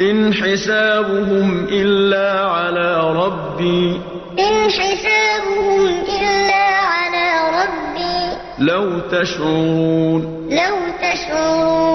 إن حسابهم إلا على ربي. إن حسابهم إلا على ربي. لو تشعرون. لو تشعرون.